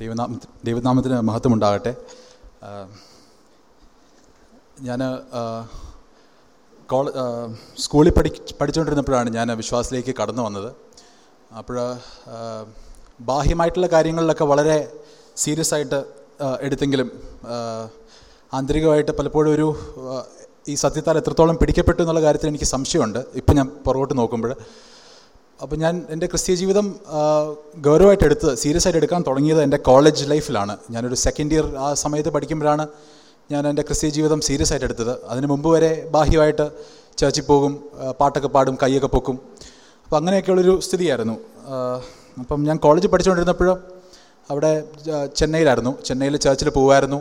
ദൈവനാമ ദൈവനാമത്തിന് മഹത്വമുണ്ടാകട്ടെ. ഞാൻ കോള സ്കൂളിൽ പഠി പഠിച്ചുകൊണ്ടിരുന്നപ്പോഴാണ് ഞാൻ വിശ്വാസത്തിലേക്ക് കടന്നു വന്നത്. അപ്പോൾ ബാഹ്യമായിട്ടുള്ള കാര്യങ്ങളിലൊക്കെ വളരെ സീരിയസ് ആയിട്ട് എടുത്തെങ്കിലും ആന്തരികമായിട്ട് പലപ്പോഴും ഒരു ഈ സത്യത്താൽ എത്രത്തോളം പിടിക്കപ്പെട്ടു എന്നുള്ള കാര്യത്തിൽ എനിക്ക് സംശയമുണ്ട്. ഇപ്പം ഞാൻ പുറകോട്ട് നോക്കുമ്പോൾ അപ്പോൾ ഞാൻ എന്റെ ക്രിസ്തീയ ജീവിതം ഗൗരവമായിട്ട് എടുത്ത് സീരിയസ് ആയിട്ട് എടുക്കാൻ തുടങ്ങിയത് എന്റെ കോളേജ് ലൈഫിലാണ്. ഞാനൊരു സെക്കൻഡ് ഇയർ ആ സമയത്ത് പഠിക്കുമ്പോഴാണ് ഞാൻ എന്റെ ക്രിസ്തീയ ജീവിതം സീരിയസ് ആയിട്ട് എടുത്തത്. അതിന് മുമ്പ് വരെ ബാഹ്യമായിട്ട് ചർച്ചിൽ പോകും പാട്ടൊക്കെ പാടും കൈയൊക്കെ പൊക്കും. അപ്പോൾ അങ്ങനെയൊക്കെയുള്ളൊരു സ്ഥിതിയായിരുന്നു. അപ്പം ഞാൻ കോളേജ് പഠിച്ചുകൊണ്ടിരുന്നപ്പോൾ അവിടെ ചെന്നൈയിലായിരുന്നു. ചെന്നൈയിൽ ചർച്ചിൽ പോകുമായിരുന്നു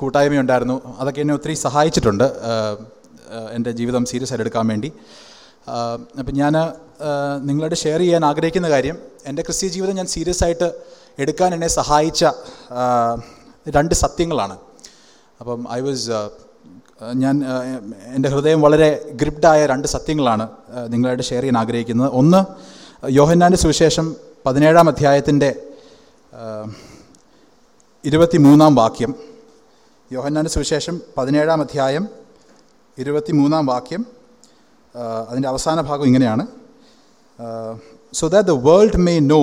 കൂട്ടായ്മയുണ്ടായിരുന്നു. അതൊക്കെ എന്നെ ഒത്തിരി സഹായിച്ചിട്ടുണ്ട് എന്റെ ജീവിതം സീരിയസ് ആയിട്ട് എടുക്കാൻ വേണ്ടി. അപ്പം ഞാൻ നിങ്ങളോട് ഷെയർ ചെയ്യാൻ ആഗ്രഹിക്കുന്ന കാര്യം എന്റെ ക്രിസ്തീയ ജീവിതം ഞാൻ സീരിയസ് ആയിട്ട് എടുക്കാൻ എന്നെ സഹായിച്ച രണ്ട് സത്യങ്ങളാണ്. അപ്പം ഐ വാസ് ഞാൻ എന്റെ ഹൃദയം വളരെ ഗ്രിപ്ഡായ രണ്ട് സത്യങ്ങളാണ് നിങ്ങളായിട്ട് ഷെയർ ചെയ്യാൻ ആഗ്രഹിക്കുന്നത്. ഒന്ന് യോഹന്നാന്റെ സുവിശേഷം പതിനേഴാം അധ്യായത്തിന്റെ ഇരുപത്തി മൂന്നാം വാക്യം. യോഹന്നാന്റെ സുവിശേഷം പതിനേഴാം അധ്യായം ഇരുപത്തി മൂന്നാം വാക്യം. അതിന്റെ അവസാന ഭാഗം ഇങ്ങനെയാണ്. So that the world may know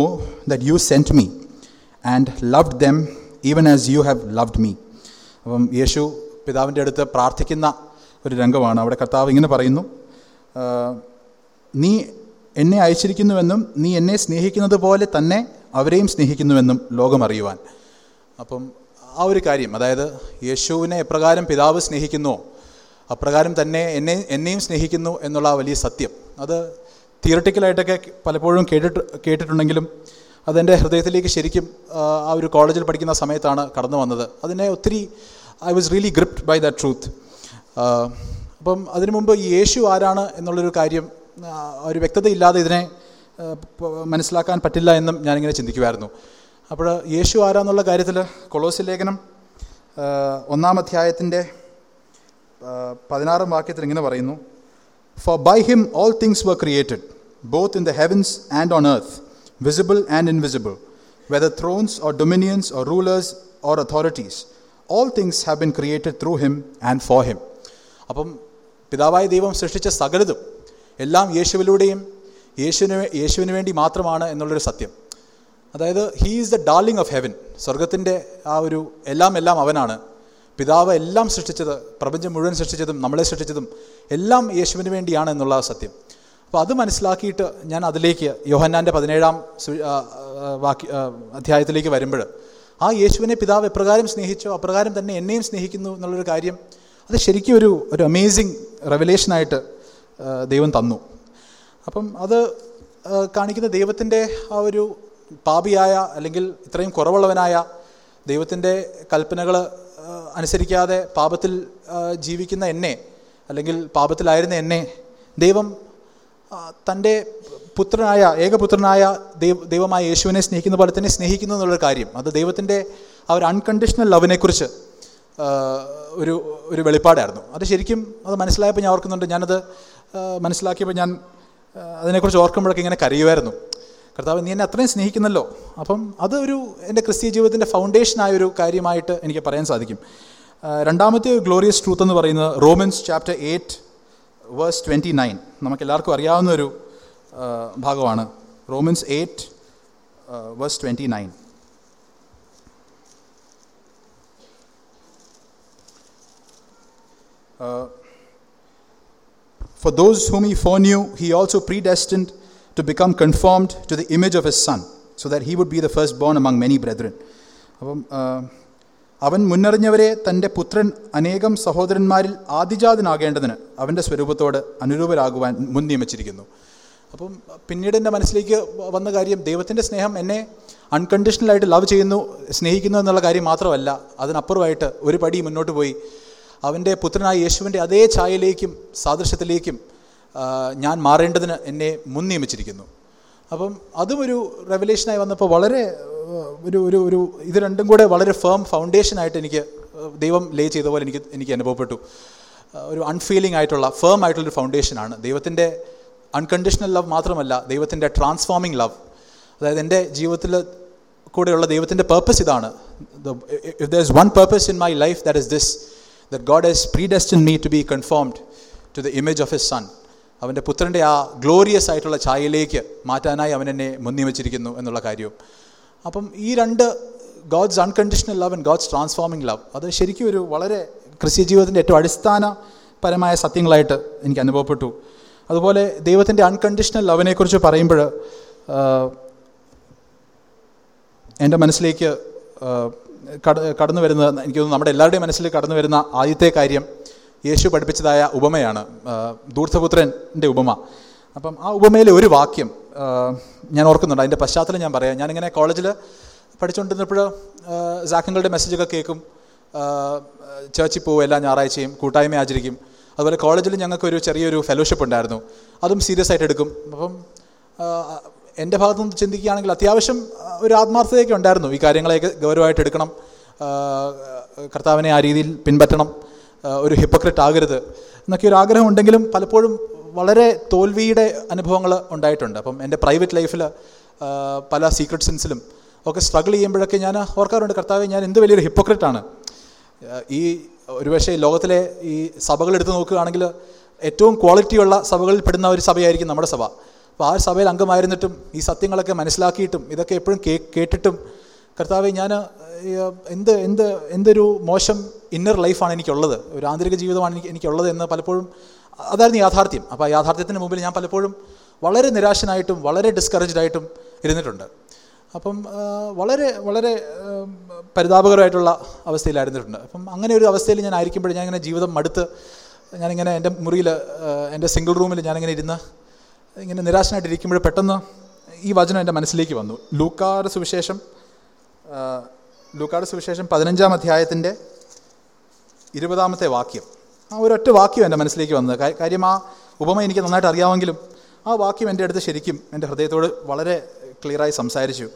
that you sent me and loved them even as you have loved me അപ്പം യേശു പിതാവിന്റെ അടുത്ത് പ്രാർത്ഥിക്കുന്ന ഒരു രംഗമാണ്. അവിടെ കർത്താവ് ഇങ്ങനെ പറയുന്നു. നീ എന്നെ അയച്ചിരിക്കുന്നുവെന്നും നീ എന്നെ സ്നേഹിക്കുന്നത് പോലെ തന്നെ അവരെയും സ്നേഹിക്കുന്നുവെന്നും ലോകം അറിയുവാൻ. അപ്പം ആ ഒരു കാര്യം അതായത് യേശുവിനെ എപ്രകാരം പിതാവ് സ്നേഹിക്കുന്നുവോ അപ്രകാരം തന്നെ എന്നെ എന്നെയും സ്നേഹിക്കുന്നു എന്നുള്ള വലിയ സത്യം. അത് തിയറട്ടിക്കലായിട്ടൊക്കെ പലപ്പോഴും കേട്ടിട്ട് കേട്ടിട്ടുണ്ടെങ്കിലും അതെന്റെ ഹൃദയത്തിലേക്ക് ശരിക്കും ആ, ഒരു കോളേജിൽ പഠിക്കുന്ന സമയത്താണ് കടന്നു വന്നത്. അതിനെ ഒത്തിരി I was really gripped by the truth അപ്പം അതിനു മുമ്പ് യേശു ആരാണ് എന്നുള്ളൊരു കാര്യം ഒരു വ്യക്തതയില്ലാതെ ഇതിനെ മനസ്സിലാക്കാൻ പറ്റില്ല എന്നും ഞാനിങ്ങനെ ചിന്തിക്കുമായിരുന്നു അപ്പോൾ യേശു ആരാന്നുള്ള കാര്യത്തിൽ കൊളോസി ലേഖനം ഒന്നാം അധ്യായത്തിന്റെ പതിനാറാം വാക്യത്തിൽ ഇങ്ങനെ പറയുന്നു. For by him all things were created both in the heavens and on earth visible and invisible whether thrones or dominions or rulers or authorities all things have been created through him and for him അപ്പം പിതാവായ ദൈവം സൃഷ്ടിച്ച സകലതും എല്ലാം യേശുവിലൂടെയും യേശുവിന് യേശുവിന് വേണ്ടി മാത്രമാണ് എന്നുള്ളൊരു സത്യം. അതായത് he is the darling of heaven സ്വർഗത്തിന്റെ ആ ഒരു എല്ലാം എല്ലാം അവനാണ്. പിതാവ് എല്ലാം സൃഷ്ടിച്ചത് പ്രപഞ്ചം മുഴുവൻ സൃഷ്ടിച്ചതും നമ്മളെ സൃഷ്ടിച്ചതും എല്ലാം യേശുവിന് വേണ്ടിയാണ് എന്നുള്ള സത്യം. അപ്പോൾ അത് മനസ്സിലാക്കിയിട്ട് ഞാൻ അതിലേക്ക് യോഹന്നാന്റെ പതിനേഴാം വാക്യ അധ്യായത്തിലേക്ക് വരുമ്പോൾ ആ യേശുവിനെ പിതാവ് എപ്രകാരം സ്നേഹിച്ചോ അപ്രകാരം തന്നെ എന്നെയും സ്നേഹിക്കുന്നു എന്നുള്ളൊരു കാര്യം അത് ശരിക്കും ഒരു ഒരു അമേസിങ് റെവലേഷനായിട്ട് ദൈവം തന്നു. അപ്പം അത് കാണിക്കുന്ന ദൈവത്തിന്റെ ആ ഒരു പാപിയായ അല്ലെങ്കിൽ ഇത്രയും കുറവുള്ളവനായ ദൈവത്തിന്റെ കൽപ്പനകൾ അനുസരിക്കാതെ പാപത്തിൽ ജീവിക്കുന്ന എന്നെ അല്ലെങ്കിൽ പാപത്തിലായിരുന്ന എന്നെ ദൈവം തന്റെ പുത്രനായ ഏകപുത്രനായ ദൈവ ദൈവമായ യേശുവിനെ സ്നേഹിക്കുന്ന പോലെ തന്നെ സ്നേഹിക്കുന്നു എന്നുള്ളൊരു കാര്യം. അത് ദൈവത്തിന്റെ ആ ഒരു അൺകണ്ടീഷണൽ ലവിനെക്കുറിച്ച് ഒരു ഒരു വെളിപ്പാടായിരുന്നു. അത് ശരിക്കും അത് മനസ്സിലായപ്പോൾ ഞാൻ ഓർക്കുന്നുണ്ട്. ഞാനത് മനസ്സിലാക്കിയപ്പോൾ ഞാൻ അതിനെക്കുറിച്ച് ഓർക്കുമ്പോഴൊക്കെ ഇങ്ങനെ കരയുമായിരുന്നു. കർത്താവ് നീ എന്നെ അത്രയും സ്നേഹിക്കുന്നല്ലോ. അപ്പം അത് ഒരു എന്റെ ക്രിസ്തീയ ജീവിതത്തിന്റെ ഫൗണ്ടേഷനായ ഒരു കാര്യമായിട്ട് എനിക്ക് പറയാൻ സാധിക്കും. രണ്ടാമത്തെ ഗ്ലോറിയസ് ട്രൂത്ത് എന്ന് പറയുന്നത് Romans chapter eight verse twenty nine നമുക്ക് എല്ലാവർക്കും അറിയാവുന്ന ഒരു ഭാഗമാണ്. Romans eight verse twenty nine for those whom he foreknew he also pre predestined to become conformed to the image of his son, so that he would be the firstborn among many brethren. അപ്പം അവൻ മുന്നറിഞ്ഞവരെ തന്റെ പുത്രൻ അനേകം സഹോദരന്മാരിൽ ആദിജാതനാകേണ്ടതിന് അവന്റെ സ്വരൂപത്തോട് അനുരൂപരാകുവാൻ മുൻ നിയമിച്ചിരിക്കുന്നു അപ്പം പിന്നീട് എന്റെ മനസ്സിലേക്ക് വന്ന കാര്യം ദൈവത്തിന്റെ സ്നേഹം എന്നെ അൺകണ്ടീഷണലായിട്ട് ലവ് ചെയ്യുന്നു സ്നേഹിക്കുന്നു എന്നുള്ള കാര്യം മാത്രമല്ല അതിനപ്പുറമായിട്ട് ഒരു പടി മുന്നോട്ട് പോയി അവന്റെ പുത്രനായ യേശുവിന്റെ അതേ ഛായയിലേക്കും സാദൃശ്യത്തിലേക്കും ഞാൻ മാറേണ്ടതിന് എന്നെ മുൻ നിയമിച്ചിരിക്കുന്നു. അപ്പം അതും ഒരു റെവലേഷനായി വന്നപ്പോൾ വളരെ ഒരു ഒരു ഒരു ഇത് രണ്ടും കൂടെ വളരെ ഫേം ഫൗണ്ടേഷനായിട്ട് എനിക്ക് ദൈവം ലേ ചെയ്ത പോലെ എനിക്ക് എനിക്ക് അനുഭവപ്പെട്ടു. ഒരു അൺഫീലിംഗ് ആയിട്ടുള്ള ഫേം ആയിട്ടുള്ളൊരു ഫൗണ്ടേഷനാണ് ദൈവത്തിന്റെ അൺകണ്ടീഷണൽ ലവ് മാത്രമല്ല ദൈവത്തിന്റെ ട്രാൻസ്ഫോമിങ് ലവ് അതായത് എന്റെ ജീവിതത്തിൽ കൂടെയുള്ള ദൈവത്തിന്റെ പേർപ്പസ് ഇതാണ്. If there is one purpose in my life that is this that God has predestined me to be conformed to the image of his son അവന്റെ പുത്രന്റെ ആ ഗ്ലോറിയസ് ആയിട്ടുള്ള ഛായയിലേക്ക് മാറ്റാനായി അവൻ എന്നെ വച്ചിരിക്കുന്നു എന്നുള്ള കാര്യവും. അപ്പം ഈ രണ്ട് God's unconditional love and God's transforming love അത് ശരിക്കും ഒരു വളരെ ക്രിസ്ത്യ ജീവിതത്തിന്റെ ഏറ്റവും അടിസ്ഥാനപരമായ സത്യങ്ങളായിട്ട് എനിക്ക് അനുഭവപ്പെട്ടു. അതുപോലെ ദൈവത്തിന്റെ അൺകണ്ടീഷണൽ ലവനെക്കുറിച്ച് പറയുമ്പോൾ എന്റെ മനസ്സിലേക്ക് കട കടന്നു വരുന്ന എനിക്ക് നമ്മുടെ എല്ലാവരുടെയും മനസ്സിൽ കടന്നു വരുന്ന ആദ്യത്തെ കാര്യം യേശു പഠിപ്പിച്ചതായ ഉപമയാണ് ദൂർത്തപുത്രന്റെ ഉപമ. അപ്പം ആ ഉപമയിലെ ഒരു വാക്യം ഞാൻ ഓർക്കുന്നുണ്ട്. അതിന്റെ പശ്ചാത്തലം ഞാൻ പറയാം. ഞാനിങ്ങനെ കോളേജിൽ പഠിച്ചുകൊണ്ടിരുന്നപ്പോൾ സാക്കങ്ങളുടെ മെസ്സേജൊക്കെ കേൾക്കും. ചേർച്ചിൽ പോകും എല്ലാ ഞായറാഴ്ചയും കൂട്ടായ്മ ആചരിക്കും. അതുപോലെ കോളേജിൽ ഞങ്ങൾക്കൊരു ചെറിയൊരു ഫെലോഷിപ്പ് ഉണ്ടായിരുന്നു. അതും സീരിയസ് ആയിട്ട് എടുക്കും. അപ്പം എന്റെ ഭാഗത്തു നിന്ന് ചിന്തിക്കുകയാണെങ്കിൽ അത്യാവശ്യം ഒരു ആത്മാർത്ഥതയൊക്കെ ഉണ്ടായിരുന്നു. ഈ കാര്യങ്ങളെയൊക്കെ ഗൗരവമായിട്ട് എടുക്കണം. കർത്താവിനെ ആ രീതിയിൽ പിൻപറ്റണം. ഒരു ഹിപ്പോക്രിറ്റ് ആകരുത് എന്നൊക്കെ ഒരു ആഗ്രഹം ഉണ്ടെങ്കിലും പലപ്പോഴും വളരെ തോൽവിയുടെ അനുഭവങ്ങൾ ഉണ്ടായിട്ടുണ്ട്. അപ്പം എന്റെ പ്രൈവറ്റ് ലൈഫിൽ പല സീക്രട്ട് സെൻസിലും ഒക്കെ സ്ട്രഗിൾ ചെയ്യുമ്പോഴൊക്കെ ഞാൻ ഓർക്കാറുണ്ട് കർത്താവ് ഞാൻ എന്ത് വലിയൊരു ഹിപ്പോക്രിറ്റാണ് ഈ ഒരുപക്ഷെ ലോകത്തിലെ ഈ സഭകൾ എടുത്ത് നോക്കുകയാണെങ്കിൽ ഏറ്റവും ക്വാളിറ്റിയുള്ള സഭകളിൽ പെടുന്ന ഒരു സഭയായിരിക്കും നമ്മുടെ സഭ. അപ്പോൾ ആ സഭയിൽ അംഗമായിരുന്നിട്ടും ഈ സത്യങ്ങളൊക്കെ മനസ്സിലാക്കിയിട്ടും ഇതൊക്കെ എപ്പോഴും കേട്ടിട്ടും കർത്താവ് ഞാൻ എന്ത് എന്ത് എന്തൊരു മോശം ഇന്നർ ലൈഫാണ് എനിക്കുള്ളത്. ഒരു ആന്തരിക ജീവിതമാണ് എനിക്ക് എനിക്കുള്ളത് എന്ന് പലപ്പോഴും അതായിരുന്നു യാഥാർത്ഥ്യം. അപ്പോൾ ആ യാഥാർത്ഥ്യത്തിന് മുമ്പിൽ ഞാൻ പലപ്പോഴും വളരെ നിരാശനായിട്ടും വളരെ ഡിസ്കറേജ്ഡ് ആയിട്ടും ഇരുന്നിട്ടുണ്ട്. അപ്പം വളരെ വളരെ പരിതാപകരമായിട്ടുള്ള അവസ്ഥയിലായിരുന്നിട്ടുണ്ട്. അപ്പം അങ്ങനെ ഒരു അവസ്ഥയിൽ ഞാൻ ആയിരിക്കുമ്പോൾ ഞാൻ ഇങ്ങനെ ജീവിതം മടുത്ത് ഞാനിങ്ങനെ എന്റെ മുറിയിൽ എന്റെ സിംഗിൾ റൂമിൽ ഞാനിങ്ങനെ ഇരുന്ന് ഇങ്ങനെ നിരാശനായിട്ടിരിക്കുമ്പോൾ പെട്ടെന്ന് ഈ വചനം എന്റെ മനസ്സിലേക്ക് വന്നു. ലൂക്കാട് സുവിശേഷം ലൂക്കാട് സുവിശേഷം പതിനഞ്ചാം അധ്യായത്തിന്റെ ഇരുപതാമത്തെ വാക്യം. ആ ഒരൊറ്റ വാക്യം എന്റെ മനസ്സിലേക്ക് വന്നത്. കാര്യം ആ ഉപമ എനിക്ക് നന്നായിട്ട് അറിയാമെങ്കിലും ആ വാക്യം എന്റെ അടുത്ത് ശരിക്കും എന്റെ ഹൃദയത്തോട് വളരെ ക്ലിയറായി സംസാരിച്ചു.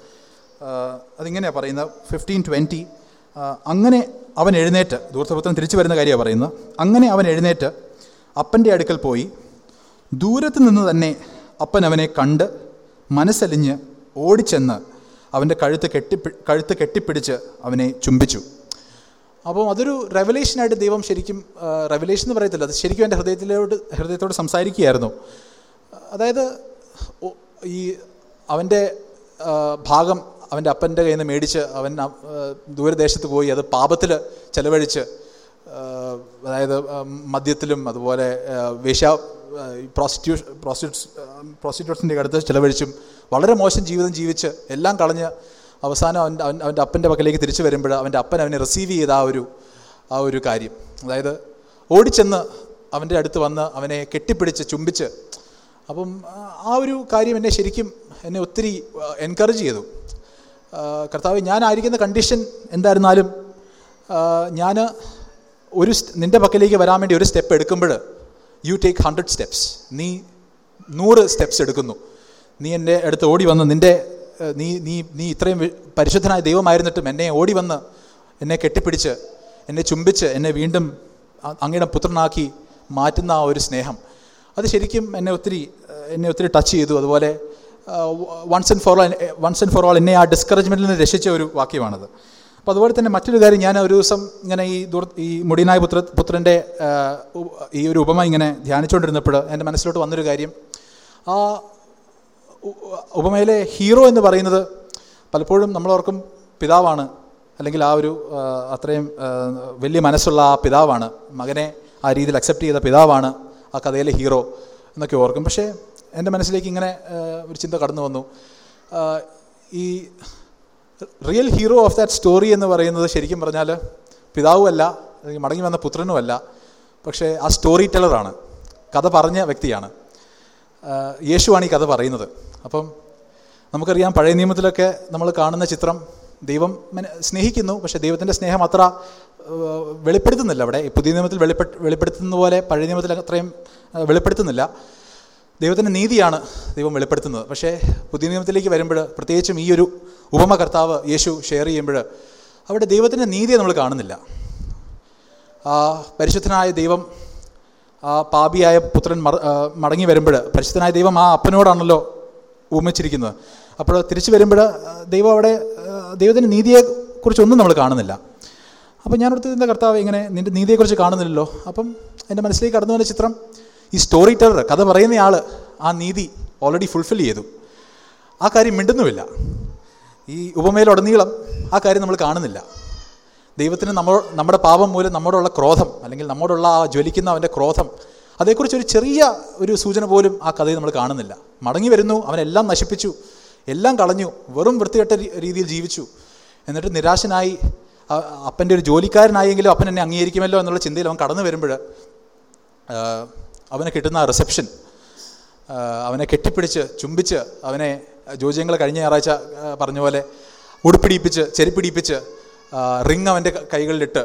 അതിങ്ങനെയാണ് പറയുന്നത്. ഫിഫ്റ്റീൻ ട്വന്റി അങ്ങനെ അവൻ എഴുന്നേറ്റ് ദൂർത്തപുത്രൻ തിരിച്ചു വരുന്ന കാര്യമാണ് പറയുന്നത്. അങ്ങനെ അവൻ എഴുന്നേറ്റ് അപ്പന്റെ അടുക്കൽ പോയി. ദൂരത്ത് നിന്ന് തന്നെ അപ്പൻ അവനെ കണ്ട് മനസ്സലിഞ്ഞ് ഓടിച്ചെന്ന് അവന്റെ കഴുത്ത് കെട്ടി കഴുത്ത് കെട്ടിപ്പിടിച്ച് അവനെ ചുംബിച്ചു. അപ്പോൾ അതൊരു റെവലേഷനായിട്ട് ദൈവം ശരിക്കും റെവലേഷൻ എന്ന് പറയത്തില്ല. അത് ശരിക്കും എന്റെ ഹൃദയത്തിലോട്ട് ഹൃദയത്തോട് സംസാരിക്കുകയായിരുന്നു. അതായത് ഈ അവന്റെ ഭാഗം അവന്റെ അപ്പന്റെ കയ്യിൽ നിന്ന് മേടിച്ച് അവൻ ദൂരദേശത്ത് പോയി അത് പാപത്തിൽ ചെലവഴിച്ച് അതായത് മദ്യത്തിലും അതുപോലെ വേശ്യ പ്രോസ്റ്റിറ്റ്യൂ പ്രോസ്റ്റിറ്റ്യൂട്ട്സ് പ്രോസ്റ്റിറ്റ്യൂട്ട്സിന്റെ അടുത്ത് ചിലവഴിച്ചും വളരെ മോശം ജീവിതം ജീവിച്ച് എല്ലാം കളഞ്ഞ് അവസാനം അവൻ അവൻ അവന്റെ അപ്പന്റെ പക്കലേക്ക് തിരിച്ചു വരുമ്പോൾ അവന്റെ അപ്പൻ അവനെ റിസീവ് ചെയ്ത ആ ഒരു ആ ഒരു കാര്യം. അതായത് ഓടിച്ചെന്ന് അവന്റെ അടുത്ത് വന്ന് അവനെ കെട്ടിപ്പിടിച്ച് ചുംബിച്ച് അപ്പം ആ ഒരു കാര്യം എന്നെ ശരിക്കും എന്നെ ഒത്തിരി എൻകറേജ് ചെയ്തു. കർത്താവ് ഞാനായിരിക്കുന്ന കണ്ടീഷൻ എന്തായിരുന്നാലും ഞാൻ ഒരു നിന്റെ പക്കലേക്ക് വരാൻ വേണ്ടി ഒരു സ്റ്റെപ്പ് എടുക്കുമ്പോൾ യു ടേക്ക് ഹൺഡ്രഡ് സ്റ്റെപ്സ് നീ നൂറ് സ്റ്റെപ്സ് എടുക്കുന്നു. നീ എന്റെ അടുത്ത് ഓടി വന്ന് നിന്റെ നീ നീ നീ ഇത്രയും പരിശുദ്ധനായ ദൈവമായിരുന്നിട്ടും എന്നെ ഓടി വന്ന് എന്നെ കെട്ടിപ്പിടിച്ച് എന്നെ ചുംബിച്ച് എന്നെ വീണ്ടും അങ്ങയുടെ പുത്രനാക്കി മാറ്റുന്ന ആ ഒരു സ്നേഹം. അത് ശരിക്കും എന്നെ ഒത്തിരി എന്നെ ഒത്തിരി ടച്ച് ചെയ്തു. അതുപോലെ once and for all once and for all എന്നെ ആ ഡിസ്കറേജ്മെന്റിൽ നിന്ന് രക്ഷിച്ച ഒരു വാക്യമാണത്. അപ്പോൾ അതുപോലെ തന്നെ മറ്റൊരു കാര്യം ഞാൻ ഒരു ദിവസം ഇങ്ങനെ ഈ ദുർ ഈ മുടിനായ പുത്ര പുത്രന്റെ ഈ ഒരു ഉപമ ഇങ്ങനെ ധ്യാനിച്ചുകൊണ്ടിരുന്നപ്പോൾ എന്റെ മനസ്സിലോട്ട് വന്നൊരു കാര്യം. ആ ഉപമയിലെ ഹീറോ എന്ന് പറയുന്നത് പലപ്പോഴും നമ്മളോർക്കും പിതാവാണ്. അല്ലെങ്കിൽ ആ ഒരു അത്രയും വലിയ മനസ്സുള്ള ആ പിതാവാണ്. മകനെ ആ രീതിയിൽ അക്സെപ്റ്റ് ചെയ്ത പിതാവാണ് ആ കഥയിലെ ഹീറോ എന്നൊക്കെ ഓർക്കും. പക്ഷേ എന്റെ മനസ്സിലേക്ക് ഇങ്ങനെ ഒരു ചിന്ത കടന്നു വന്നു. ഈ real hero of that story എന്ന് പറയുന്നത് ശരിക്കും പറഞ്ഞാൽ പിതാവുമല്ല അല്ലെങ്കിൽ മടങ്ങി വന്ന പുത്രനുമല്ല. പക്ഷേ ആ സ്റ്റോറി ടെലറാണ് കഥ പറഞ്ഞ വ്യക്തിയാണ്. യേശുവാണ് ഈ കഥ പറയുന്നത്. അപ്പം നമുക്കറിയാം പഴയ നിയമത്തിലൊക്കെ നമ്മൾ കാണുന്ന ചിത്രം ദൈവം സ്നേഹിക്കുന്നു പക്ഷേ ദൈവത്തിന്റെ സ്നേഹം അത്ര വെളിപ്പെടുത്തുന്നില്ല അവിടെ. പുതിയ നിയമത്തിൽ വെളിപ്പെട്ട് വെളിപ്പെടുത്തുന്ന പോലെ പഴയ നിയമത്തിൽ അത്രയും വെളിപ്പെടുത്തുന്നില്ല. ദൈവത്തിന്റെ നീതിയാണ് ദൈവം വെളിപ്പെടുത്തുന്നത്. പക്ഷേ പുതിയ നിയമത്തിലേക്ക് വരുമ്പോൾ പ്രത്യേകിച്ചും ഈ ഒരു ഉപമ കർത്താവ് യേശു ഷെയർ ചെയ്യുമ്പോൾ അവിടെ ദൈവത്തിന്റെ നീതിയെ നമ്മൾ കാണുന്നില്ല. പരിശുദ്ധനായ ദൈവം ആ പാപിയായ പുത്രൻ മടങ്ങി വരുമ്പോൾ പരിശുദ്ധനായ ദൈവം ആ അപ്പനോടാണല്ലോ ഉപമിച്ചിരിക്കുന്നത് അപ്പോൾ തിരിച്ചു വരുമ്പോൾ ദൈവം അവിടെ ദൈവത്തിന്റെ നീതിയെക്കുറിച്ചൊന്നും നമ്മൾ കാണുന്നില്ല. അപ്പോൾ ഞാൻ അടുത്ത് ഇതിന്റെ കർത്താവ് ഇങ്ങനെ നിന്റെ നീതിയെക്കുറിച്ച് കാണുന്നില്ലല്ലോ. അപ്പം എന്റെ മനസ്സിലേക്ക് കടന്നു വന്ന ചിത്രം ഈ സ്റ്റോറി ടെറർ കഥ പറയുന്നയാൾ ആ നീതി ഓൾറെഡി ഫുൾഫിൽ ചെയ്തു. ആ കാര്യം മിണ്ടുന്നുമില്ല. ഈ ഉപമയിലുടനീളം ആ കാര്യം നമ്മൾ കാണുന്നില്ല. ദൈവത്തിന് നമ്മൾ നമ്മുടെ പാപം മൂലം നമ്മോടുള്ള ക്രോധം അല്ലെങ്കിൽ നമ്മോടുള്ള ആ ജ്വലിക്കുന്ന അവന്റെ ക്രോധം അതേക്കുറിച്ച് ഒരു ചെറിയ ഒരു സൂചന പോലും ആ കഥയിൽ നമ്മൾ കാണുന്നില്ല. മടങ്ങി വരുന്നു അവനെല്ലാം നശിപ്പിച്ചു എല്ലാം കളഞ്ഞു വെറും വൃത്തികെട്ട രീതിയിൽ ജീവിച്ചു. എന്നിട്ട് നിരാശനായി അപ്പന്റെ ഒരു ജോലിക്കാരനായെങ്കിലും അപ്പൻ എന്നെ അംഗീകരിക്കുമല്ലോ എന്നുള്ള ചിന്തയിൽ അവൻ കടന്നു വരുമ്പോൾ അവന് കിട്ടുന്ന റിസപ്ഷൻ അവനെ കെട്ടിപ്പിടിച്ച് ചുംബിച്ച് അവനെ ജോജ്യങ്ങൾ കഴിഞ്ഞ ഞായറാഴ്ച പറഞ്ഞ പോലെ ഉടുപ്പിടിപ്പിച്ച് ചെരുപ്പിടിപ്പിച്ച് റിങ് അവന്റെ കൈകളിലിട്ട്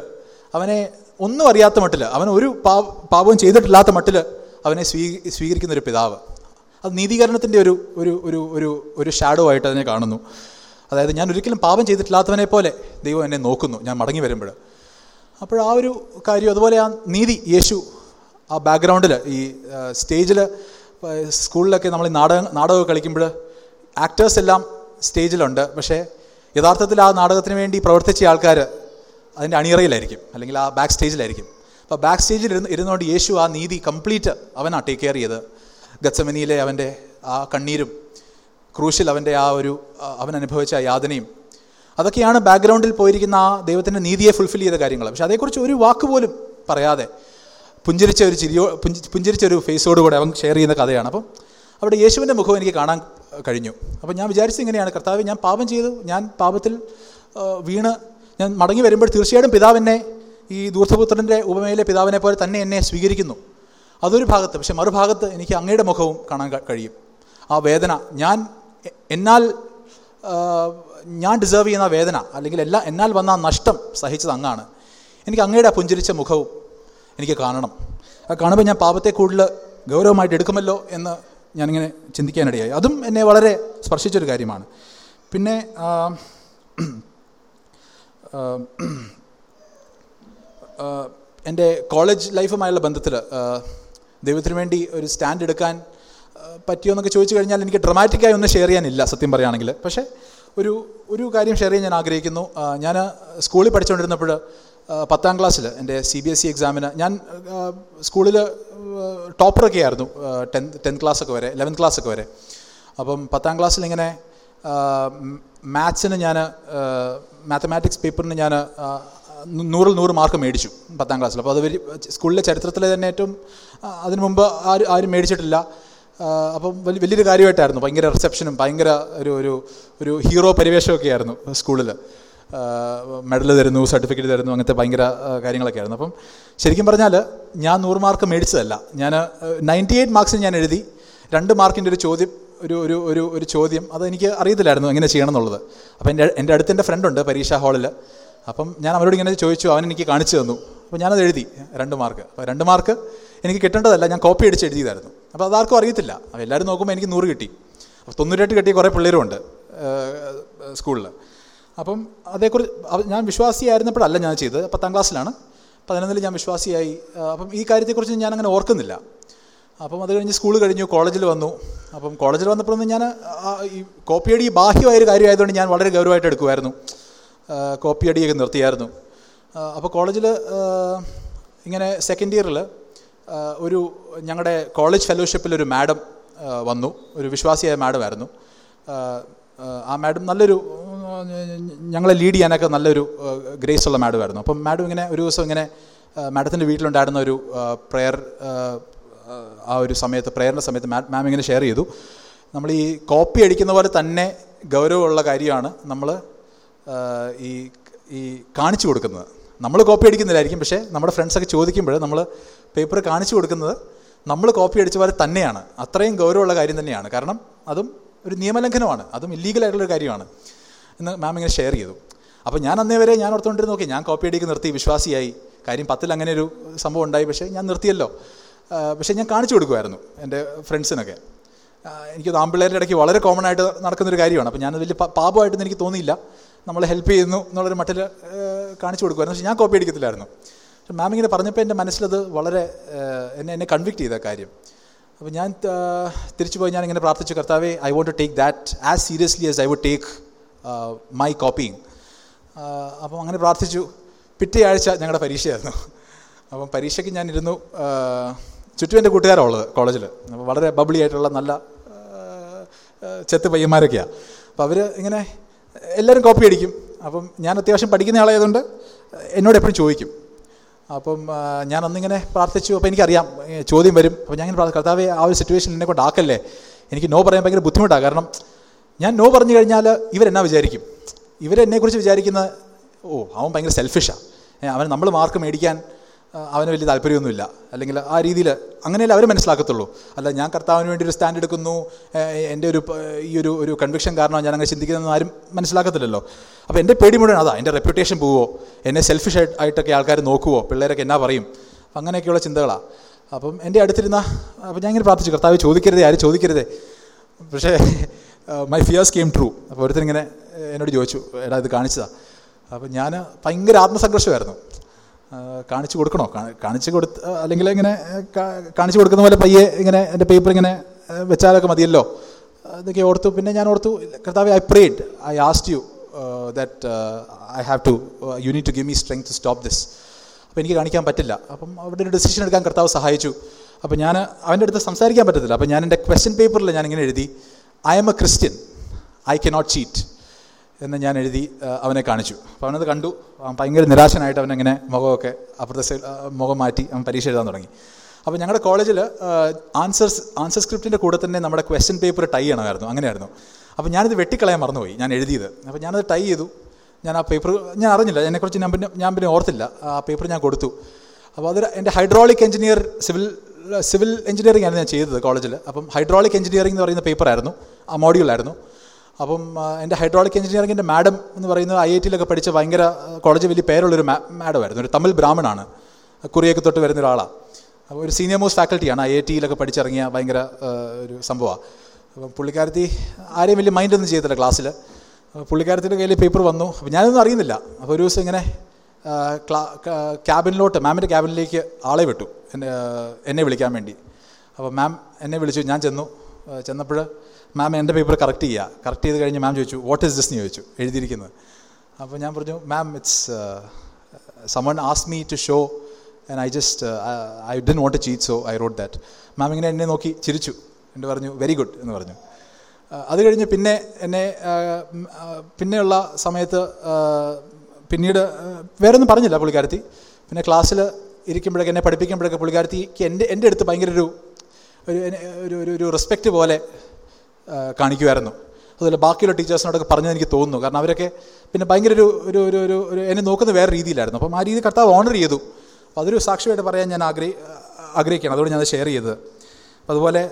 അവനെ ഒന്നും അറിയാത്ത മട്ടിൽ അവൻ ഒരു പാവ പാപവും ചെയ്തിട്ടില്ലാത്ത മട്ടിൽ അവനെ സ്വീ സ്വീകരിക്കുന്ന ഒരു പിതാവ്. അത് നീതീകരണത്തിന്റെ ഒരു ഒരു ഒരു ഒരു ഒരു ഷാഡോ ആയിട്ട് അതിനെ കാണുന്നു. അതായത് ഞാൻ ഒരിക്കലും പാപം ചെയ്തിട്ടില്ലാത്തവനെ പോലെ ദൈവം എന്നെ നോക്കുന്നു ഞാൻ മടങ്ങി വരുമ്പോൾ അപ്പോൾ ആ ഒരു കാര്യം അതുപോലെ ആ നീതി യേശു ആ ബാക്ക്ഗ്രൗണ്ടിൽ ഈ സ്റ്റേജിൽ സ്കൂളിലൊക്കെ നമ്മൾ നാടകം നാടകമൊക്കെ കളിക്കുമ്പോൾ ആക്ടേഴ്സ് എല്ലാം സ്റ്റേജിലുണ്ട് പക്ഷേ യഥാർത്ഥത്തിൽ ആ നാടകത്തിന് വേണ്ടി പ്രവർത്തിച്ച ആൾക്കാർ അതിന്റെ അണിയറയിലായിരിക്കും അല്ലെങ്കിൽ ആ ബാക്ക് സ്റ്റേജിലായിരിക്കും അപ്പോൾ ബാക്ക് സ്റ്റേജിൽ ഇരുന്ന് ഇരുന്നുകൊണ്ട് യേശു ആ നീതി കംപ്ലീറ്റ് അവനാണ് ടേക്ക് കെയർ ചെയ്ത്. ഗച്ചമനിയിലെ അവന്റെ ആ കണ്ണീരും ക്രൂശിൽ അവന്റെ ആ ഒരു അവൻ അനുഭവിച്ച യാതനയും അതൊക്കെയാണ് ബാക്ക്ഗ്രൗണ്ടിൽ പോയിരിക്കുന്ന ആ ദൈവത്തിന്റെ നീതിയെ ഫുൾഫിൽ ചെയ്ത കാര്യങ്ങൾ. പക്ഷെ അതേക്കുറിച്ച് ഒരു വാക്ക് പോലും പറയാതെ പുഞ്ചിരിച്ച ഒരു ചിരിയോ പുഞ്ചി പുഞ്ചിരിച്ച ഒരു ഫേസോടുകൂടെ അവൻ ഷെയർ ചെയ്യുന്ന കഥയാണ്. അപ്പം അവിടെ യേശുവിന്റെ മുഖം എനിക്ക് കാണാൻ കഴിഞ്ഞു. അപ്പം ഞാൻ വിചാരിച്ചത് ഇങ്ങനെയാണ്. കർത്താവ് ഞാൻ പാപം ചെയ്തു. ഞാൻ പാപത്തിൽ വീണ് ഞാൻ മടങ്ങി വരുമ്പോൾ തീർച്ചയായിട്ടും പിതാവിനെ ഈ ദൂർത്തപുത്രന്റെ ഉപമയിലെ പിതാവിനെ പോലെ തന്നെ എന്നെ സ്വീകരിക്കുന്നു. അതൊരു ഭാഗത്ത് പക്ഷെ മറുഭാഗത്ത് എനിക്ക് അങ്ങയുടെ മുഖവും കാണാൻ കഴിയും. ആ വേദന ഞാൻ എന്നാൽ ഞാൻ ഡിസേർവ് ചെയ്യുന്ന വേദന അല്ലെങ്കിൽ എല്ലാ എന്നാൽ വന്ന നഷ്ടം സഹിച്ചത് അങ്ങാണ്. എനിക്ക് അങ്ങയുടെ പുഞ്ചിരിച്ച മുഖവും എനിക്ക് കാണണം. ആ കാണുമ്പോൾ ഞാൻ പാപത്തെ കൂടുതൽ ഗൗരവമായിട്ട് എടുക്കുമല്ലോ എന്ന് ഞാനിങ്ങനെ ചിന്തിക്കാനിടയായി. അതും എന്നെ വളരെ സ്പർശിച്ചൊരു കാര്യമാണ്. പിന്നെ എന്റെ കോളേജ് ലൈഫുമായുള്ള ബന്ധത്തിൽ ദൈവത്തിന് വേണ്ടി ഒരു സ്റ്റാൻഡ് എടുക്കാൻ പറ്റിയോ എന്നൊക്കെ ചോദിച്ചു കഴിഞ്ഞാൽ എനിക്ക് ഡ്രമാറ്റിക്കായി ഒന്നും ഷെയർ ചെയ്യാനില്ല സത്യം പറയുകയാണെങ്കിൽ. പക്ഷേ ഒരു ഒരു കാര്യം ഷെയർ ചെയ്യാൻ ഞാൻ ആഗ്രഹിക്കുന്നു. ഞാൻ സ്കൂളിൽ പഠിച്ചുകൊണ്ടിരുന്നപ്പോൾ പത്താം ക്ലാസ്സിൽ എന്റെ സി ബി എസ് ഇ എക്സാമിന് ഞാൻ സ്കൂളിൽ ടോപ്പറൊക്കെ ആയിരുന്നു. ടെൻത്ത് ടെൻത്ത് ക്ലാസ്സൊക്കെ വരെ ലെവൻത്ത് ക്ലാസ്സൊക്കെ വരെ. അപ്പം പത്താം ക്ലാസ്സിൽ ഇങ്ങനെ മാത്സിന് ഞാൻ മാത്തമാറ്റിക്സ് പേപ്പറിന് ഞാൻ നൂറിൽ നൂറ് മാർക്ക് മേടിച്ചു പത്താം ക്ലാസ്സിൽ. അപ്പോൾ അത് സ്കൂളിലെ ചരിത്രത്തിലെ തന്നെ ഏറ്റവും അതിനു മുമ്പ് ആരും ആരും മേടിച്ചിട്ടില്ല. അപ്പം വലിയ വലിയൊരു കാര്യമായിട്ടായിരുന്നു. ഭയങ്കര റിസപ്ഷനും ഭയങ്കര ഒരു ഒരു ഒരു ഹീറോ പരിവേഷമൊക്കെ ആയിരുന്നു സ്കൂളിൽ മെഡൽ തരുന്നു സർട്ടിഫിക്കറ്റ് തരുന്നു അങ്ങനത്തെ ഭയങ്കര കാര്യങ്ങളൊക്കെ ആയിരുന്നു. അപ്പം ശരിക്കും പറഞ്ഞാൽ ഞാൻ നൂറ് മാർക്ക് മേടിച്ചതല്ല. ഞാൻ നയന്റി എയ്റ്റ് മാർക്സിന് ഞാൻ എഴുതി. രണ്ട് മാർക്കിന്റെ ഒരു ചോദ്യം ഒരു ഒരു ഒരു ഒരു ചോദ്യം. അതെനിക്ക് അറിയത്തില്ലായിരുന്നു എങ്ങനെ ചെയ്യണം എന്നുള്ളത് അപ്പോൾ എന്റെ എന്റെ അടുത്ത് എന്റെ ഫ്രണ്ടുണ്ട് പരീക്ഷാ ഹാളിൽ അപ്പം ഞാൻ അവരോട് ഇങ്ങനെ ചോദിച്ചു അവൻ എനിക്ക് കാണിച്ചു തന്നു. അപ്പോൾ ഞാനത് എഴുതി രണ്ട് മാർക്ക്. അപ്പോൾ രണ്ട് മാർക്ക് എനിക്ക് കിട്ടേണ്ടതല്ല ഞാൻ കോപ്പി അടിച്ച് എഴുതിയതായിരുന്നു. അപ്പോൾ അതാർക്കും അറിയത്തില്ല. അപ്പോൾ എല്ലാവരും നോക്കുമ്പോൾ എനിക്ക് നൂറ് കിട്ടി. അപ്പോൾ തൊണ്ണൂറ്റെട്ട് കിട്ടിയ കുറേ പിള്ളേരുമുണ്ട് സ്കൂളിൽ അപ്പം അതേക്കുറിച്ച് ഞാൻ വിശ്വാസിയായിരുന്നപ്പോഴല്ല ഞാൻ ചെയ്തത്. പത്താം ക്ലാസ്സിലാണ്. പതിനൊന്നിൽ ഞാൻ വിശ്വാസിയായി. അപ്പം ഈ കാര്യത്തെക്കുറിച്ച് ഞാൻ അങ്ങനെ ഓർക്കുന്നില്ല. അപ്പം അത് കഴിഞ്ഞ് സ്കൂൾ കഴിഞ്ഞു കോളേജിൽ വന്നു. അപ്പം കോളേജിൽ വന്നപ്പോഴൊന്നും ഞാൻ ഈ കോപ്പിയടി ബാഹ്യമായൊരു കാര്യമായതുകൊണ്ട് ഞാൻ വളരെ ഗൗരവമായിട്ട് എടുക്കുമായിരുന്നു. കോപ്പി കോപ്പിയടിയൊക്കെ നിർത്തിയായിരുന്നു. അപ്പോൾ കോളേജിൽ ഇങ്ങനെ സെക്കൻഡ് ഇയറിൽ ഒരു ഞങ്ങളുടെ കോളേജ് ഫെലോഷിപ്പിൽ ഒരു മാഡം വന്നു. ഒരു വിശ്വാസിയായ മാഡമായിരുന്നു ആ മാഡം നല്ലൊരു ഞങ്ങളെ ലീഡ് ചെയ്യാനൊക്കെ നല്ലൊരു ഗ്രേസ് ഉള്ള മാഡമായിരുന്നു അപ്പം മാഡം ഇങ്ങനെ ഒരു ദിവസം ഇങ്ങനെ മാഡത്തിന്റെ വീട്ടിലുണ്ടായിരുന്ന ഒരു പ്രെയർ ആ ഒരു സമയത്ത് പ്രേരണ സമയത്ത് മാം ഇങ്ങനെ ഷെയർ ചെയ്തു. നമ്മൾ ഈ കോപ്പി അടിക്കുന്ന പോലെ തന്നെ ഗൗരവമുള്ള കാര്യമാണ് നമ്മൾ ഈ ഈ കാണിച്ചു കൊടുക്കുന്നത്. നമ്മൾ കോപ്പി അടിക്കുന്നില്ലായിരിക്കും പക്ഷേ നമ്മുടെ ഫ്രണ്ട്സൊക്കെ ചോദിക്കുമ്പോൾ നമ്മൾ പേപ്പർ കാണിച്ചു കൊടുക്കുന്നത് നമ്മൾ കോപ്പി അടിച്ച പോലെ തന്നെയാണ്. അത്രയും ഗൗരവമുള്ള കാര്യം തന്നെയാണ്. കാരണം അതും ഒരു നിയമലംഘനമാണ്. അതും ഇല്ലീഗലായിട്ടുള്ളൊരു കാര്യമാണ്. എന്ന് മാം ഇങ്ങനെ ഷെയർ ചെയ്തു. അപ്പോൾ ഞാൻ അന്നേ വരെ ഞാൻ ഓർത്തുകൊണ്ടിരുന്നു നോക്കി ഞാൻ കോപ്പി അടിക്ക് നിർത്തി. വിശ്വാസിയായി. കാര്യം പത്തിൽ അങ്ങനെ ഒരു സംഭവം ഉണ്ടായി പക്ഷേ ഞാൻ നിർത്തിയല്ലോ. പക്ഷേ ഞാൻ കാണിച്ചു കൊടുക്കുമായിരുന്നു എന്റെ ഫ്രണ്ട്സിനൊക്കെ. എനിക്കത് എനിക്ക് ആമ്പിള്ളേരുടെ ഇടയ്ക്ക് വളരെ കോമൺ ആയിട്ട് നടക്കുന്നൊരു കാര്യമാണ്. അപ്പോൾ ഞാനത് വലിയ പാപമായിട്ടൊന്നും എനിക്ക് തോന്നിയില്ല. നമ്മൾ ഹെൽപ്പ് ചെയ്യുന്നു എന്നുള്ളൊരു മട്ടിൽ കാണിച്ചു കൊടുക്കുമായിരുന്നു. പക്ഷേ ഞാൻ കോപ്പി അടിക്കത്തില്ലായിരുന്നു. പക്ഷെ മാം ഇങ്ങനെ പറഞ്ഞപ്പോൾ എന്റെ മനസ്സിലത് വളരെ എന്നെ എന്നെ കൺവിക്ട് ചെയ്ത കാര്യം. അപ്പോൾ ഞാൻ തിരിച്ചു പോയി ഞാൻ ഇങ്ങനെ പ്രാർത്ഥിച്ചു കർത്താവേ I want to take that as seriously as I would take my coping അപ്പം അങ്ങനെ പ്രാർത്ഥിച്ചു. പിറ്റേ ആഴ്ച ഞങ്ങളുടെ പരീക്ഷയായിരുന്നു. അപ്പം പരീക്ഷയ്ക്ക് ഞാനിരുന്നു ചുറ്റും എന്റെ കൂട്ടുകാരാണ് കോളേജിൽ അപ്പോൾ വളരെ ബബിളി ആയിട്ടുള്ള നല്ല ചെത്ത് പയ്യന്മാരൊക്കെയാണ് അപ്പോൾ അവർ ഇങ്ങനെ എല്ലാവരും കോപ്പി അടിക്കും. അപ്പം ഞാൻ അത്യാവശ്യം പഠിക്കുന്ന ആളായതുകൊണ്ട് എന്നോട് എപ്പോഴും ചോദിക്കും. അപ്പം ഞാൻ അന്നിങ്ങനെ പ്രാർത്ഥിച്ചു. അപ്പോൾ എനിക്കറിയാം ചോദ്യം വരും. അപ്പോൾ ഞാൻ ഇങ്ങനെ കർത്താവ് ആ ഒരു സിറ്റുവേഷൻ എന്നെ കൊണ്ട് ആക്കല്ലേ? എനിക്ക് നോ പറയാൻ ഭയങ്കര ബുദ്ധിമുട്ടാണ് കാരണം ഞാൻ നോ പറഞ്ഞു കഴിഞ്ഞാൽ ഇവരെന്നാ വിചാരിക്കും? ഇവരെന്നെക്കുറിച്ച് വിചാരിക്കുന്ന ഓ അവൻ ഭയങ്കര സെൽഫിഷാണ് അവൻ നമ്മൾ മാർക്ക് മേടിക്കാൻ അവന് വലിയ താല്പര്യമൊന്നുമില്ല. അല്ലെങ്കിൽ ആ രീതിയിൽ അങ്ങനെയല്ലേ അവർ മനസ്സിലാക്കത്തുള്ളൂ. അല്ല ഞാൻ കർത്താവിന് വേണ്ടി ഒരു സ്റ്റാൻഡ് എടുക്കുന്നു എന്റെ ഒരു ഈ ഒരു ഒരു കൺവിക്ഷൻ കാരണം ഞാൻ അങ്ങനെ ചിന്തിക്കുന്നതെന്ന് ആരും മനസ്സിലാക്കത്തില്ലല്ലോ. അപ്പോൾ എന്റെ പേടി മുഴുവൻ അതാ എന്റെ റെപ്യൂട്ടേഷൻ പോവോ എന്നെ സെൽഫിഷ് ആയിട്ടൊക്കെ ആൾക്കാർ നോക്കുവോ പിള്ളേരൊക്കെ എന്നാ പറയും. അങ്ങനെയൊക്കെയുള്ള ചിന്തകളാണ് അപ്പം എന്റെ അടുത്തിരുന്ന അപ്പം ഞാൻ ഇങ്ങനെ പ്രാർത്ഥിച്ചു കർത്താവ് ചോദിക്കരുതേ ആരും ചോദിക്കരുതേ? പക്ഷേ മൈ ഫിയേഴ്സ് കെയിം ട്രൂ അപ്പോൾ ഒരുത്തരിങ്ങനെ എന്നോട് ചോദിച്ചു എടാ ഇത് കാണിച്ചതാണ് അപ്പോൾ ഞാൻ ഭയങ്കര ആത്മസംഘർഷമായിരുന്നു. കാണിച്ചു കൊടുക്കണോ? കാണിച്ചു കൊടുത്ത് അല്ലെങ്കിൽ ഇങ്ങനെ കാണിച്ചു കൊടുക്കുന്ന പോലെ പയ്യെ ഇങ്ങനെ എന്റെ പേപ്പർ ഇങ്ങനെ വെച്ചാലൊക്കെ മതിയല്ലോ? ഇതൊക്കെ ഓർത്തു. പിന്നെ ഞാൻ ഓർത്തു കർത്താവ് I prayed I asked you that I have to you need to give me strength to stop this അപ്പോൾ എനിക്ക് കാണിക്കാൻ പറ്റില്ല. അപ്പം അവിടെ ഒരു ഡിസിഷൻ എടുക്കാൻ കർത്താവ് സഹായിച്ചു. അപ്പോൾ ഞാൻ അവന്റെ അടുത്ത് സംസാരിക്കാൻ പറ്റത്തില്ല. അപ്പോൾ ഞാൻ എന്റെ ക്വസ്റ്റ്യൻ പേപ്പറിൽ ഞാൻ ഇങ്ങനെ എഴുതി I am a Christian I can not cheat എന്ന് ഞാൻ എഴുതി അവനെ കാണിച്ചു. അപ്പോൾ അവനത് കണ്ടു. ഭയങ്കര നിരാശനായിട്ട് അവനങ്ങനെ മുഖമൊക്കെ അപ്പുറത്തെ മുഖം മാറ്റി അവൻ പരീക്ഷ എഴുതാൻ തുടങ്ങി. അപ്പോൾ ഞങ്ങളുടെ കോളേജിൽ ആൻസേഴ്സ് ആൻസർ സ്ക്രിപ്റ്റിന്റെ കൂടെ തന്നെ നമ്മുടെ ക്വസ്റ്റ്യൻ പേപ്പർ ടൈ ചെയ്യണമായിരുന്നു. അങ്ങനെയായിരുന്നു. അപ്പോൾ ഞാനിത് വെട്ടിക്കളയാൻ മറന്നുപോയി ഞാൻ എഴുതിയത്. അപ്പോൾ ഞാനത് ടൈ ചെയ്തു. ഞാൻ ആ പേപ്പർ ഞാൻ അറിഞ്ഞില്ല എന്നെക്കുറിച്ച് ഞാൻ പിന്നെ ഞാൻ പിന്നെ ഓർത്തില്ല. ആ പേപ്പർ ഞാൻ കൊടുത്തു. അപ്പോൾ അത് എന്റെ hydraulic engineer civil civil engineering ആയിരുന്നു ഞാൻ ചെയ്തത് കോളേജിൽ അപ്പം ഹൈഡ്രോളിക് എഞ്ചിനീയറിംഗ് എന്ന് പറയുന്ന പേപ്പറായിരുന്നു ആ മോഡ്യൂളായിരുന്നു അപ്പം എന്റെ ഹൈഡ്രോളിക് എഞ്ചിനീയറിങ്ങിന്റെ മാഡം എന്ന് പറയുന്നത് ഐ ഐ ടിയിലൊക്കെ പഠിച്ച ഭയങ്കര കോളേജ് വലിയ പേരുള്ളൊരു മാഡമായിരുന്നു. ഒരു തമിഴ് ബ്രാഹ്മണാണ്. കുറിയൊക്കെ തൊട്ട് വരുന്ന ഒരാളാണ് അപ്പോൾ ഒരു സീനിയർ മോസ്റ്റ് ഫാക്കൽറ്റിയാണ് ഐ ഐ ടിയിലൊക്കെ പഠിച്ചിറങ്ങിയ ഭയങ്കര ഒരു സംഭവമാണ് അപ്പം പുള്ളിക്കാരത്തി ആരെയും വലിയ മൈൻഡൊന്നും ചെയ്യത്തില്ല ക്ലാസ്സിൽ പുള്ളിക്കാരത്തിന്റെ കയ്യിൽ പേപ്പർ വന്നു. അപ്പോൾ ഞാനൊന്നും അറിയുന്നില്ല. അപ്പോൾ ഒരു ദിവസം ഇങ്ങനെ ക്യാബിനിലോട്ട് മാമിന്റെ ക്യാബിനിലേക്ക് ആളെ വിട്ടു. എന്നെ എന്നെ വിളിക്കാൻ വേണ്ടി. അപ്പോൾ മാം എന്നെ വിളിച്ചു. ഞാൻ ചെന്നു. ചെന്നപ്പോൾ മാം എന്റെ പേപ്പർ കറക്റ്റ് ചെയ്യുക കറക്റ്റ് ചെയ്ത് കഴിഞ്ഞ് മാം ചോദിച്ചു വാട്ട് ഇസ് ദിസ് എന്ന് ചോദിച്ചു എഴുതിയിരിക്കുന്നത്. അപ്പോൾ ഞാൻ പറഞ്ഞു ma'am it's someone as me to show and I just I don't want to cheat so I wrote that ma'am ഇങ്ങനെ എന്നെ നോക്കി ചിരിച്ചു എന്നിട്ട് പറഞ്ഞു വെരി ഗുഡ് എന്ന് പറഞ്ഞു. ആ, അത് കഴിഞ്ഞ് പിന്നെ എന്നെ ഉം, ആ, പിന്നെയുള്ള സമയത്ത് പിന്നീട് വേറെ ഒന്നും പറഞ്ഞില്ല പുള്ളിക്കാരത്തി. പിന്നെ ക്ലാസ്സിൽ ഇരിക്കുമ്പോഴൊക്കെ എന്നെ പഠിപ്പിക്കുമ്പോഴൊക്കെ പുള്ളിക്കാരത്തിക്ക് എന്റെ എന്റെ അടുത്ത് ഭയങ്കര ഒരു ഒരു ഒരു റെസ്പെക്റ്റ് പോലെ കാണിക്കുമായിരുന്നു അതുപോലെ ബാക്കിയുള്ള ടീച്ചേഴ്സിനോടൊക്കെ പറഞ്ഞത് എനിക്ക് തോന്നുന്നു. കാരണം അവരൊക്കെ പിന്നെ ഭയങ്കര ഒരു ഒരു ഒരു ഒരു ഒരു എന്നെ നോക്കുന്ന വേറെ രീതിയിലായിരുന്നു. അപ്പം ആ രീതി കർത്താവ് ഓണർ ചെയ്തു. അപ്പോൾ അതൊരു സാക്ഷിയായിട്ട് പറയാൻ ഞാൻ ആഗ്രഹി ആഗ്രഹിക്കുകയാണ്. അതുകൊണ്ട് ഞാൻ ഷെയർ ചെയ്തത്. അതുപോലെ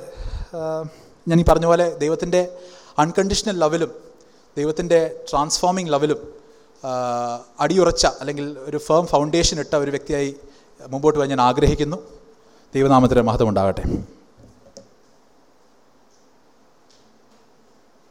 ഞാൻ ഈ പറഞ്ഞ പോലെ ദൈവത്തിന്റെ അൺകണ്ടീഷണൽ ലെവലും ദൈവത്തിന്റെ ട്രാൻസ്ഫോമിങ് ലെവലും അടിയുറച്ച അല്ലെങ്കിൽ ഒരു ഫേം ഫൗണ്ടേഷൻ ഇട്ട ഒരു വ്യക്തിയായി മുമ്പോട്ട് പോകാൻ ഞാൻ ആഗ്രഹിക്കുന്നു. ദൈവനാമത്തിന്റെ മഹത്വം ഉണ്ടാകട്ടെ.